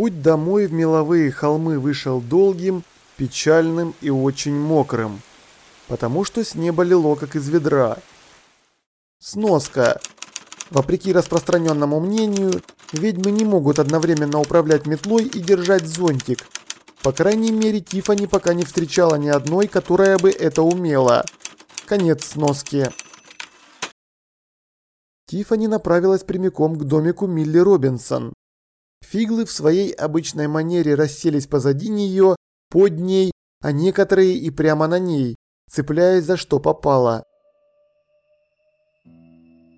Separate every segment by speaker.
Speaker 1: Путь домой в меловые холмы вышел долгим, печальным и очень мокрым, потому что с неба лило как из ведра. Сноска. Вопреки распространенному мнению, ведьмы не могут одновременно управлять метлой и держать зонтик. По крайней мере, Тифани пока не встречала ни одной, которая бы это умела. Конец сноски. Тифани направилась прямиком к домику Милли Робинсон. Фиглы в своей обычной манере расселись позади нее, под ней, а некоторые и прямо на ней, цепляясь за что попало.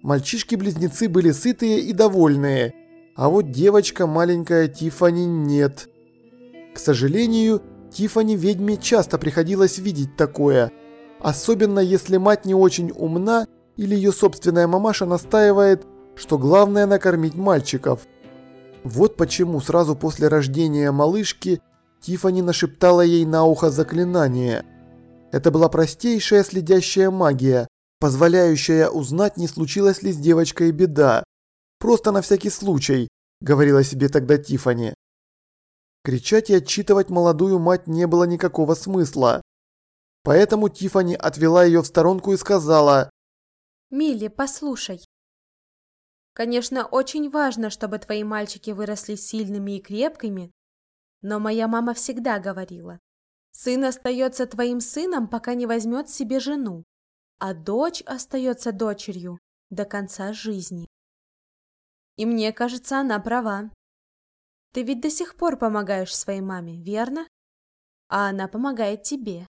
Speaker 1: Мальчишки-близнецы были сытые и довольные, а вот девочка маленькая Тифани нет. К сожалению, Тифани ведьме часто приходилось видеть такое, особенно если мать не очень умна или ее собственная мамаша настаивает, что главное накормить мальчиков. Вот почему сразу после рождения малышки Тифани нашептала ей на ухо заклинание. Это была простейшая следящая магия, позволяющая узнать, не случилась ли с девочкой беда. Просто на всякий случай, говорила себе тогда Тифани. Кричать и отчитывать молодую мать не было никакого смысла. Поэтому Тифани отвела ее в сторонку и сказала
Speaker 2: «Милли, послушай. Конечно, очень важно, чтобы твои мальчики выросли сильными и крепкими, но моя мама всегда говорила, сын остается твоим сыном, пока не возьмет себе жену, а дочь остается дочерью до конца жизни. И мне кажется, она права. Ты ведь до сих пор помогаешь своей маме, верно? А она помогает тебе.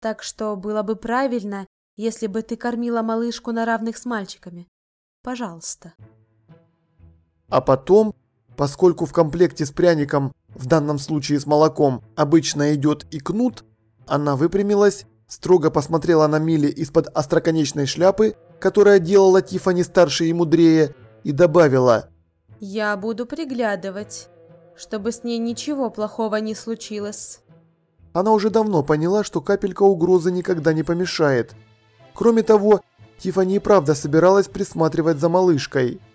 Speaker 2: Так что было бы правильно, если бы ты кормила малышку на равных с мальчиками. Пожалуйста.
Speaker 1: А потом, поскольку в комплекте с пряником, в данном случае с молоком, обычно идет и кнут, она выпрямилась, строго посмотрела на Милли из-под остроконечной шляпы, которая делала Тифани старше и мудрее, и добавила
Speaker 2: «Я буду приглядывать, чтобы с ней ничего плохого не случилось».
Speaker 1: Она уже давно поняла, что капелька угрозы никогда не помешает. Кроме того, Тифани и правда собиралась присматривать за малышкой –